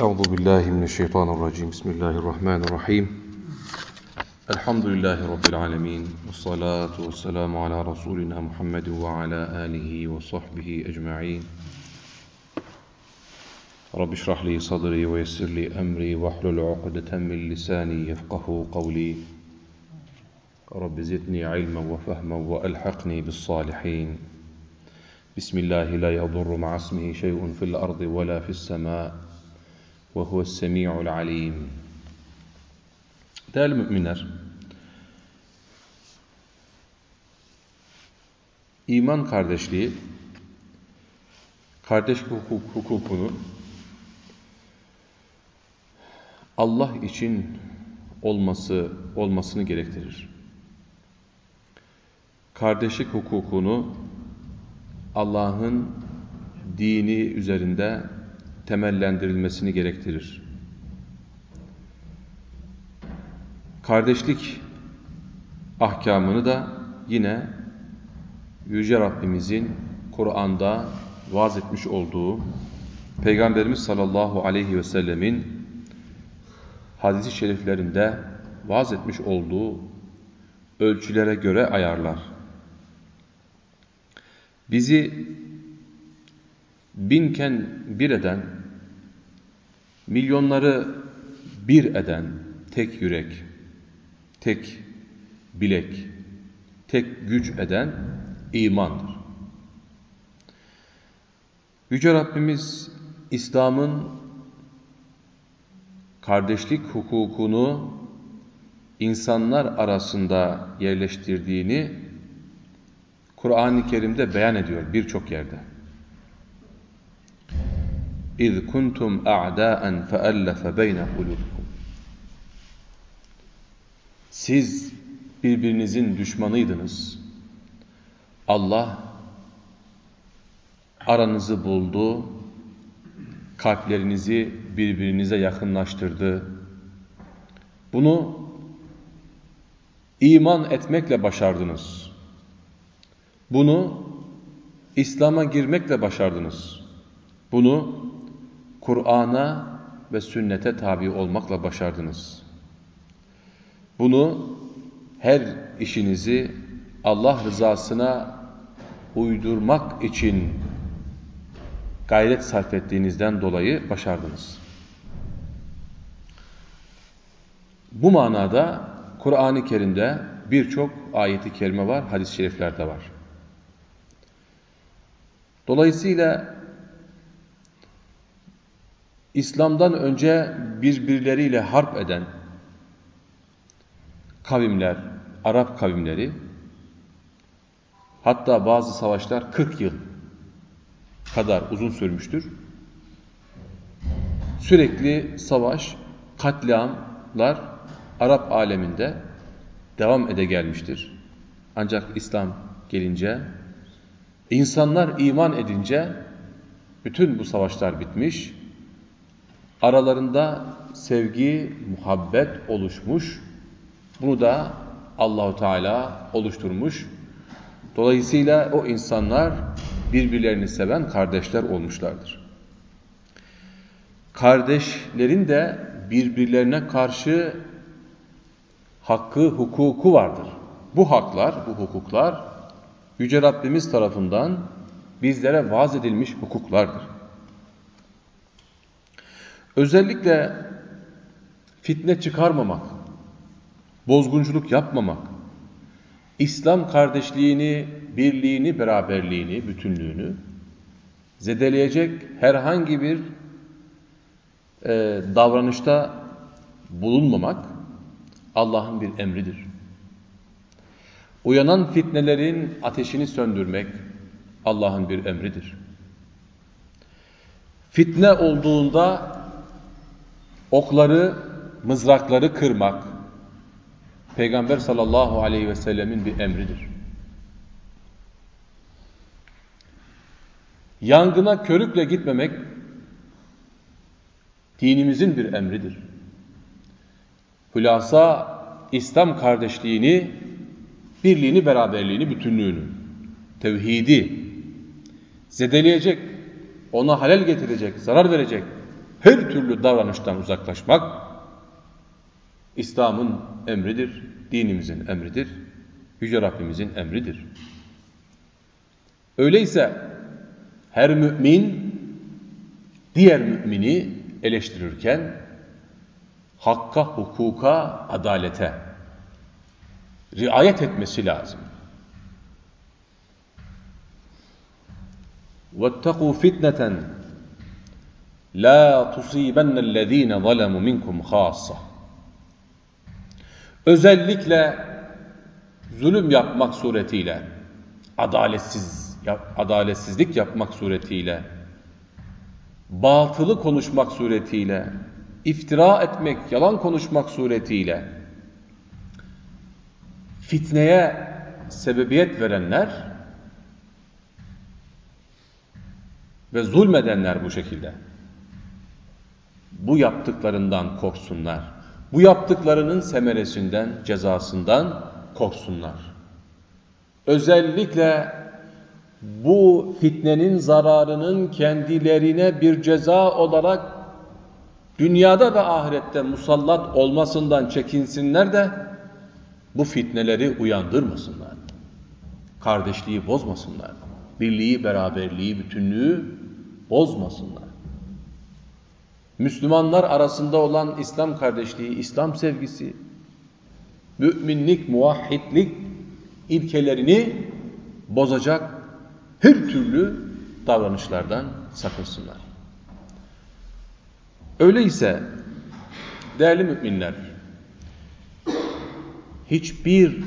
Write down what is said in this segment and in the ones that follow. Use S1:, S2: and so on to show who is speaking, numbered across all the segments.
S1: أعوذ بالله من الشيطان الرجيم. بسم الله الرحمن الرحيم. الحمد لله رب العالمين والصلاة والسلام على رسولنا محمد وعلى آله وصحبه أجمعين. رب اشرح لي صدري ويسر لي أمري واحلل عقدة من لساني يفقه قولي. رب زدني علما وفهما وألحقني بالصالحين. بسم الله لا يضر مع اسمه شيء في الأرض ولا في السماء. وهو السميع العليم Değerli müminler, iman kardeşliği, kardeş hukuk, hukukunu Allah için olması olmasını gerektirir. Kardeşlik hukukunu Allah'ın dini üzerinde temellendirilmesini gerektirir. Kardeşlik ahkamını da yine Yüce Rabbimizin Kur'an'da vaaz etmiş olduğu Peygamberimiz sallallahu aleyhi ve sellemin hadisi şeriflerinde vaaz etmiş olduğu ölçülere göre ayarlar. Bizi binken bir eden, milyonları bir eden tek yürek, tek bilek, tek güç eden imandır. Yüce Rabbimiz İslam'ın kardeşlik hukukunu insanlar arasında yerleştirdiğini Kur'an-ı Kerim'de beyan ediyor birçok yerde. İz kuntum a'daen feellefe beyne kulubikum. Siz birbirinizin düşmanıydınız. Allah aranızı buldu, kalplerinizi birbirinize yakınlaştırdı. Bunu iman etmekle başardınız. Bunu İslam'a girmekle başardınız. Bunu Kur'an'a ve sünnete tabi olmakla başardınız. Bunu her işinizi Allah rızasına uydurmak için gayret sarf ettiğinizden dolayı başardınız. Bu manada Kur'an-ı Kerim'de birçok ayeti kerime var, hadis-i şeriflerde var. Dolayısıyla İslam'dan önce birbirleriyle harp eden kavimler, Arap kavimleri hatta bazı savaşlar 40 yıl kadar uzun sürmüştür. Sürekli savaş, katliamlar Arap aleminde devam ede gelmiştir. Ancak İslam gelince, insanlar iman edince bütün bu savaşlar bitmiş, aralarında sevgi, muhabbet oluşmuş. Bunu da Allahu Teala oluşturmuş. Dolayısıyla o insanlar birbirlerini seven kardeşler olmuşlardır. Kardeşlerin de birbirlerine karşı hakkı, hukuku vardır. Bu haklar, bu hukuklar Yüce Rabbimiz tarafından bizlere vaaz edilmiş hukuklardır. Özellikle fitne çıkarmamak, bozgunculuk yapmamak, İslam kardeşliğini, birliğini, beraberliğini, bütünlüğünü zedeleyecek herhangi bir e, davranışta bulunmamak Allah'ın bir emridir. Uyanan fitnelerin ateşini söndürmek Allah'ın bir emridir. Fitne olduğunda okları, mızrakları kırmak Peygamber sallallahu aleyhi ve sellemin bir emridir. Yangına körükle gitmemek dinimizin bir emridir. Hülasa İslam kardeşliğini, birliğini, beraberliğini, bütünlüğünü, tevhidi zedeleyecek, ona halel getirecek, zarar verecek her türlü davranıştan uzaklaşmak İslam'ın emridir, dinimizin emridir, Yüce Rabbimizin emridir. Öyleyse her mümin diğer mümini eleştirirken hakka, hukuka, adalete riayet etmesi lazım. وَاتَّقُوا فِتْنَةً La tusibennellezine zalemu minkum hassa. Özellikle zulüm yapmak suretiyle, adaletsiz adaletsizlik yapmak suretiyle, batılı konuşmak suretiyle, iftira etmek, yalan konuşmak suretiyle fitneye sebebiyet verenler ve zulmedenler bu şekilde bu yaptıklarından korksunlar. Bu yaptıklarının semeresinden, cezasından korksunlar. Özellikle bu fitnenin zararının kendilerine bir ceza olarak dünyada ve ahirette musallat olmasından çekinsinler de bu fitneleri uyandırmasınlar. Kardeşliği bozmasınlar. Birliği, beraberliği, bütünlüğü bozmasınlar. Müslümanlar arasında olan İslam kardeşliği, İslam sevgisi, müminlik, muvahhidlik ilkelerini bozacak her türlü davranışlardan sakınsınlar. Öyleyse değerli müminler, hiçbir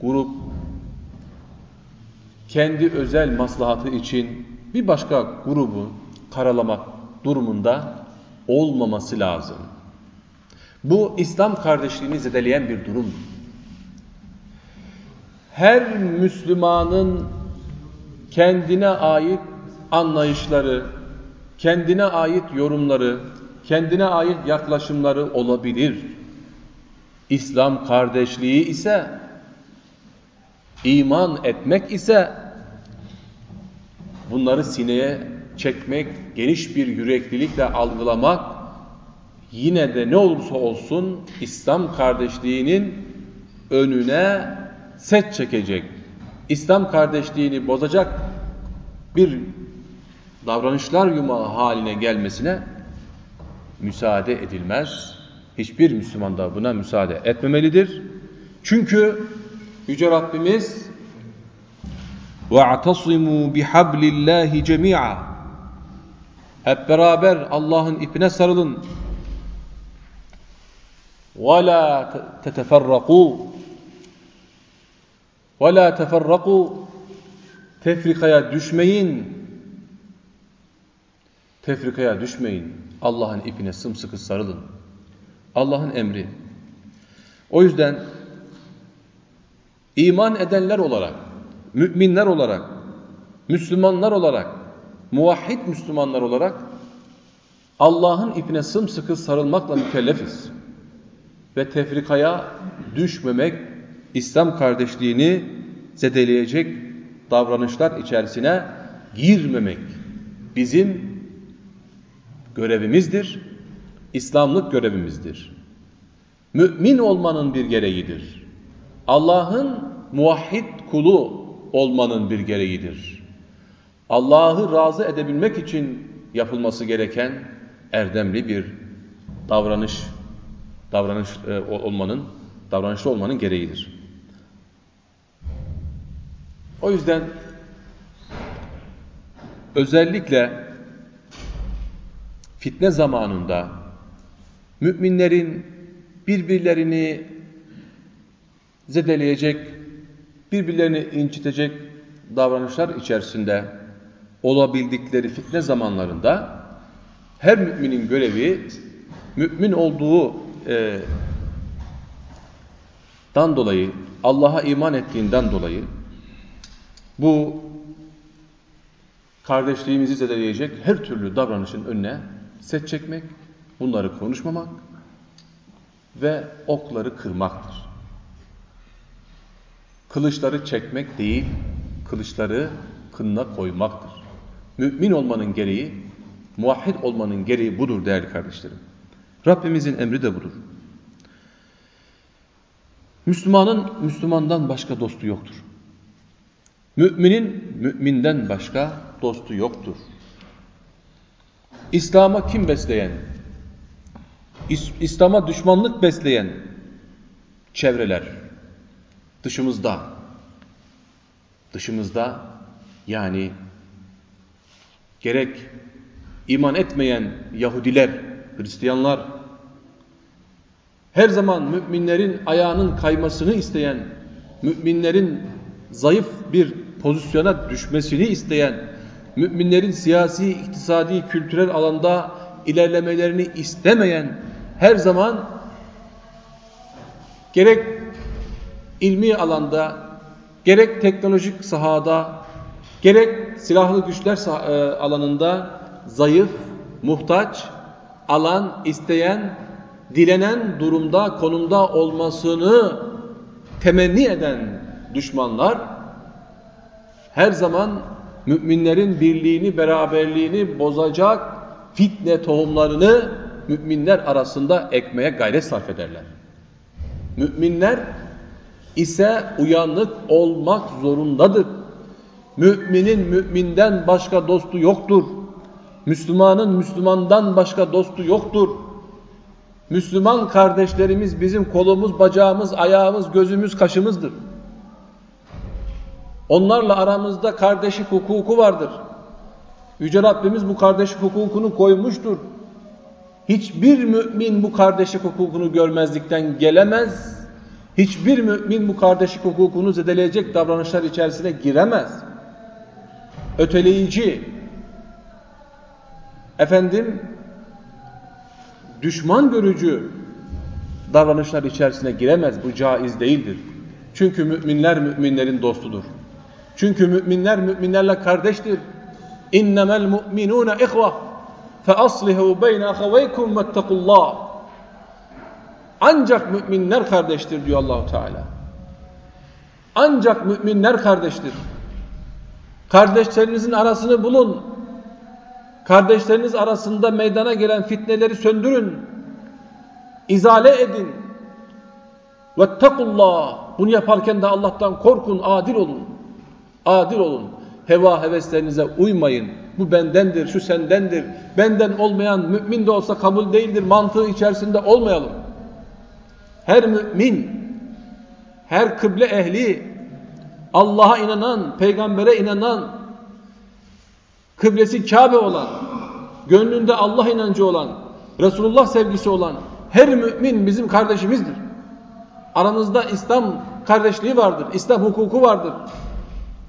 S1: grup kendi özel maslahatı için bir başka grubu karalamak durumunda olmaması lazım. Bu İslam kardeşliğini zedeleyen bir durum. Her Müslümanın kendine ait anlayışları, kendine ait yorumları, kendine ait yaklaşımları olabilir. İslam kardeşliği ise iman etmek ise bunları sineye çekmek, geniş bir yüreklilikle algılamak yine de ne olursa olsun İslam kardeşliğinin önüne set çekecek, İslam kardeşliğini bozacak bir davranışlar yumağı haline gelmesine müsaade edilmez. Hiçbir Müslüman da buna müsaade etmemelidir. Çünkü Yüce Rabbimiz وَاَعْتَصِمُوا بِحَبْلِ اللّٰهِ جَمِيعًا Hep beraber Allah'ın ipine sarılın. وَلَا تَتَفَرَّقُوا وَلَا تَفَرَّقُوا Tefrikaya düşmeyin. Tefrikaya düşmeyin. Allah'ın ipine sımsıkı sarılın. Allah'ın emri. O yüzden iman edenler olarak, müminler olarak, Müslümanlar olarak, muvahhid Müslümanlar olarak Allah'ın ipine sımsıkı sarılmakla mükellefiz. Ve tefrikaya düşmemek, İslam kardeşliğini zedeleyecek davranışlar içerisine girmemek bizim görevimizdir. İslamlık görevimizdir. Mümin olmanın bir gereğidir. Allah'ın muvahhid kulu olmanın bir gereğidir. Allah'ı razı edebilmek için yapılması gereken erdemli bir davranış davranış e, olmanın davranışlı olmanın gereğidir. O yüzden özellikle fitne zamanında müminlerin birbirlerini zedeleyecek, birbirlerini incitecek davranışlar içerisinde olabildikleri fitne zamanlarında her müminin görevi mümin olduğu e, dan dolayı Allah'a iman ettiğinden dolayı bu kardeşliğimizi zedeleyecek her türlü davranışın önüne set çekmek, bunları konuşmamak ve okları kırmaktır. Kılıçları çekmek değil, kılıçları kınına koymaktır. Mümin olmanın gereği Muvahhid olmanın gereği budur değerli kardeşlerim. Rabbimizin emri de budur. Müslümanın Müslümandan başka dostu yoktur. Müminin müminden başka dostu yoktur. İslam'a kim besleyen, İslam'a düşmanlık besleyen çevreler dışımızda, dışımızda yani gerek iman etmeyen Yahudiler, Hristiyanlar, her zaman müminlerin ayağının kaymasını isteyen, müminlerin zayıf bir pozisyona düşmesini isteyen, müminlerin siyasi, iktisadi, kültürel alanda ilerlemelerini istemeyen, her zaman gerek ilmi alanda, gerek teknolojik sahada, gerek silahlı güçler e, alanında zayıf, muhtaç, alan isteyen, dilenen durumda, konumda olmasını temenni eden düşmanlar her zaman müminlerin birliğini, beraberliğini bozacak fitne tohumlarını müminler arasında ekmeye gayret sarf ederler. Müminler ise uyanık olmak zorundadır. Müminin müminden başka dostu yoktur. Müslümanın Müslümandan başka dostu yoktur. Müslüman kardeşlerimiz bizim kolumuz, bacağımız, ayağımız, gözümüz, kaşımızdır. Onlarla aramızda kardeşlik hukuku vardır. Yüce Rabbimiz bu kardeşlik hukukunu koymuştur. Hiçbir mümin bu kardeşlik hukukunu görmezlikten gelemez. Hiçbir mümin bu kardeşlik hukukunu zedeleyecek davranışlar içerisine giremez öteleyici, efendim düşman görücü davranışlar içerisine giremez. Bu caiz değildir. Çünkü müminler müminlerin dostudur. Çünkü müminler müminlerle kardeştir. İnnemel mu'minûne ihvah feaslihu beyne ahavaykum vettekullah. Ancak müminler kardeştir diyor Allahu Teala. Ancak müminler kardeştir. Kardeşlerinizin arasını bulun. Kardeşleriniz arasında meydana gelen fitneleri söndürün. İzale edin. Vettekullah. Bunu yaparken de Allah'tan korkun, adil olun. Adil olun. Heva heveslerinize uymayın. Bu bendendir, şu sendendir. Benden olmayan mümin de olsa kabul değildir. Mantığı içerisinde olmayalım. Her mümin, her kıble ehli, Allah'a inanan, peygambere inanan, kıblesi Kabe olan, gönlünde Allah inancı olan, Resulullah sevgisi olan her mümin bizim kardeşimizdir. Aramızda İslam kardeşliği vardır, İslam hukuku vardır.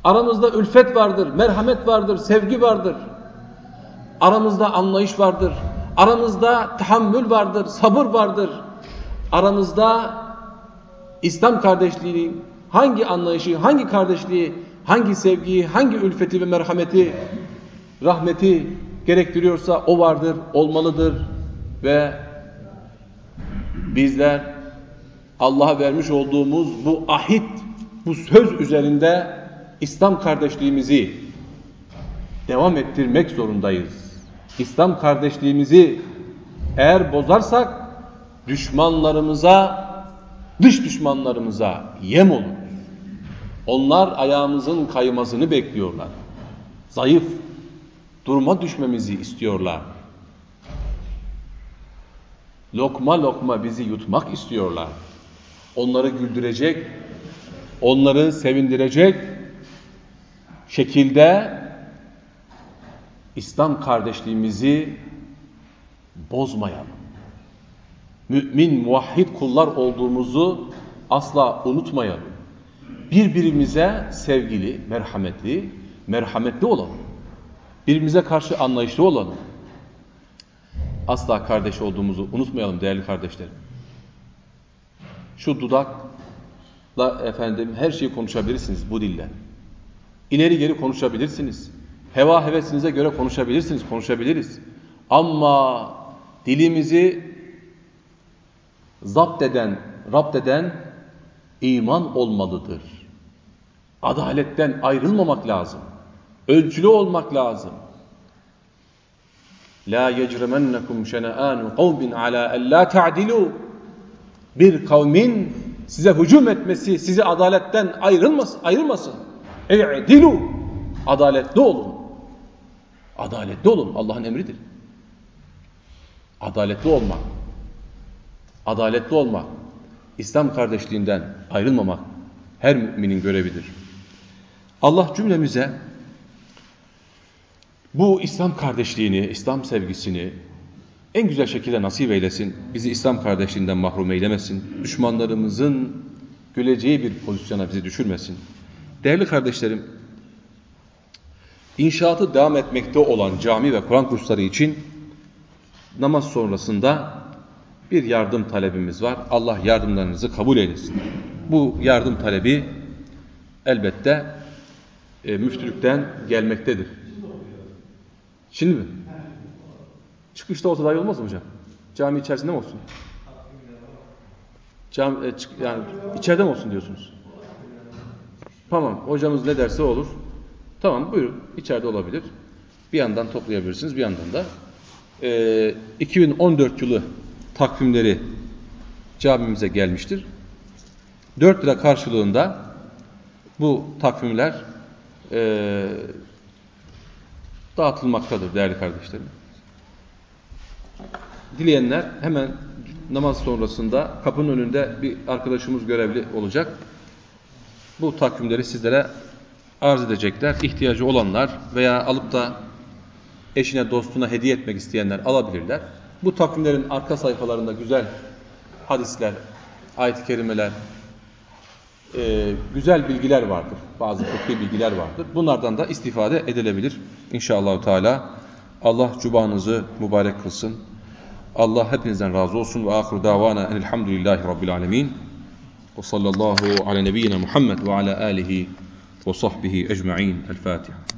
S1: Aramızda ülfet vardır, merhamet vardır, sevgi vardır. Aramızda anlayış vardır. Aramızda tahammül vardır, sabır vardır. Aramızda İslam kardeşliğinin hangi anlayışı, hangi kardeşliği, hangi sevgiyi, hangi ülfeti ve merhameti, rahmeti gerektiriyorsa o vardır, olmalıdır ve bizler Allah'a vermiş olduğumuz bu ahit, bu söz üzerinde İslam kardeşliğimizi devam ettirmek zorundayız. İslam kardeşliğimizi eğer bozarsak düşmanlarımıza, dış düşmanlarımıza yem olur. Onlar ayağımızın kaymasını bekliyorlar. Zayıf, duruma düşmemizi istiyorlar. Lokma lokma bizi yutmak istiyorlar. Onları güldürecek, onları sevindirecek, şekilde İslam kardeşliğimizi bozmayalım. Mümin, muvahhid kullar olduğumuzu asla unutmayalım. Birbirimize sevgili, merhametli, merhametli olalım. Birbirimize karşı anlayışlı olalım. Asla kardeş olduğumuzu unutmayalım değerli kardeşlerim. Şu dudakla efendim her şeyi konuşabilirsiniz bu dille. İleri geri konuşabilirsiniz. Heva hevesinize göre konuşabilirsiniz, konuşabiliriz. Ama dilimizi zapt eden, rapt eden iman olmalıdır. Adaletten ayrılmamak lazım. Ölçülü olmak lazım. La yecremennekum şena'anu kavmin ala en la ta'dilu. Bir kavmin size hücum etmesi sizi adaletten ayrılmasın, ayrılmasın. E'dilu. Adaletli olun. Adaletli olun. Allah'ın emridir. Adaletli olmak. Adaletli olmak. İslam kardeşliğinden ayrılmamak her müminin görevidir. Allah cümlemize bu İslam kardeşliğini, İslam sevgisini en güzel şekilde nasip eylesin. Bizi İslam kardeşliğinden mahrum eylemesin. Düşmanlarımızın güleceği bir pozisyona bizi düşürmesin. Değerli kardeşlerim, inşaatı devam etmekte olan cami ve Kur'an kursları için namaz sonrasında bir yardım talebimiz var. Allah yardımlarınızı kabul eylesin. Bu yardım talebi elbette e, müftülükten gelmektedir. Şimdi mi? Çıkışta olsa daha olmaz mı hocam? Cami içerisinde mi olsun? Cami, e, çık, yani içeride mi olsun diyorsunuz? Tamam. Hocamız ne derse olur. Tamam buyurun. İçeride olabilir. Bir yandan toplayabilirsiniz. Bir yandan da e, 2014 yılı takvimleri camimize gelmiştir. 4 lira karşılığında bu takvimler e, dağıtılmaktadır değerli kardeşlerim. Dileyenler hemen namaz sonrasında kapının önünde bir arkadaşımız görevli olacak. Bu takvimleri sizlere arz edecekler. İhtiyacı olanlar veya alıp da eşine dostuna hediye etmek isteyenler alabilirler. Bu takvimlerin arka sayfalarında güzel hadisler, ayet-i kerimeler, e, güzel bilgiler vardır. Bazı fıkhi bilgiler vardır. Bunlardan da istifade edilebilir. İnşallah Teala Allah cubanızı mübarek kılsın. Allah hepinizden razı olsun. Ve ahir davana enelhamdülillahi rabbil alemin. Ve sallallahu ala nebiyyina Muhammed ve ala alihi ve sahbihi ecma'in. El Fatiha.